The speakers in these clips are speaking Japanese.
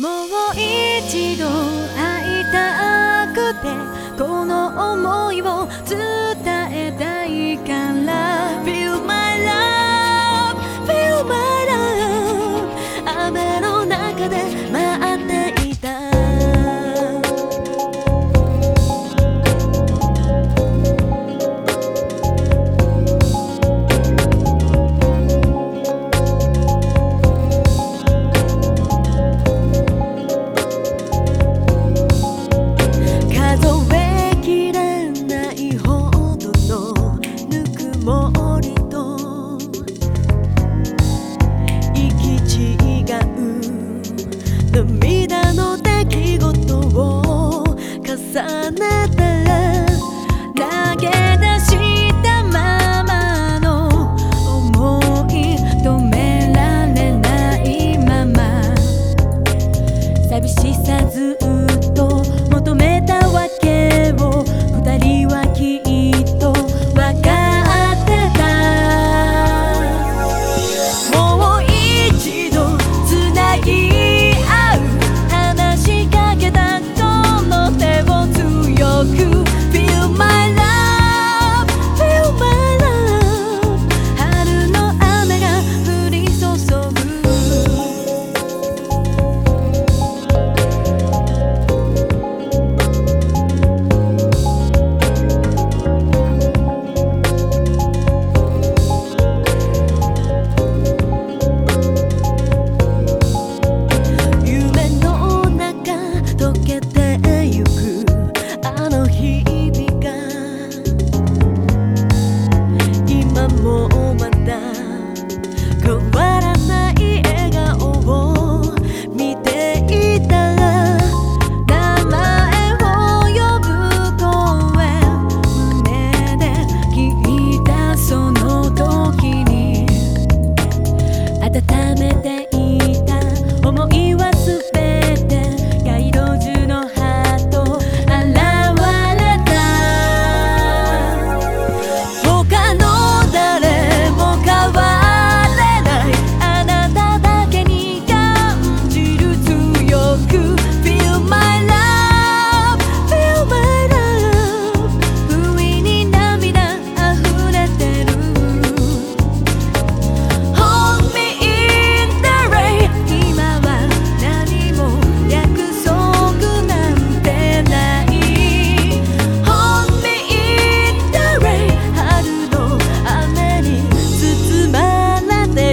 もう一度会いたくてこの想いを planeta.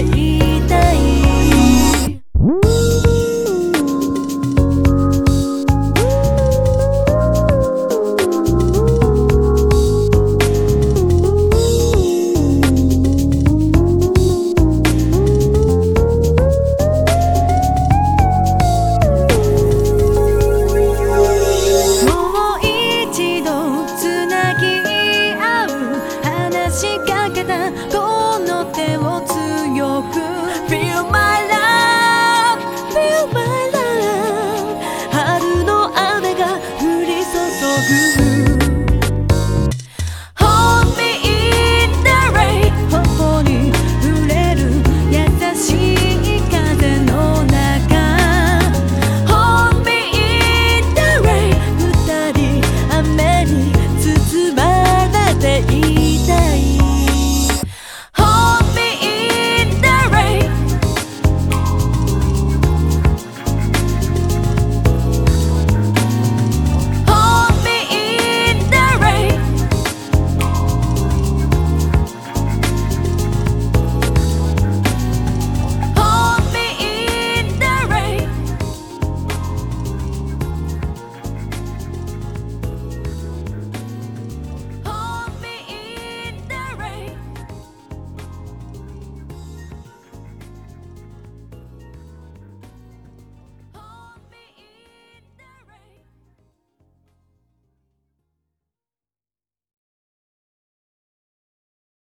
yeah.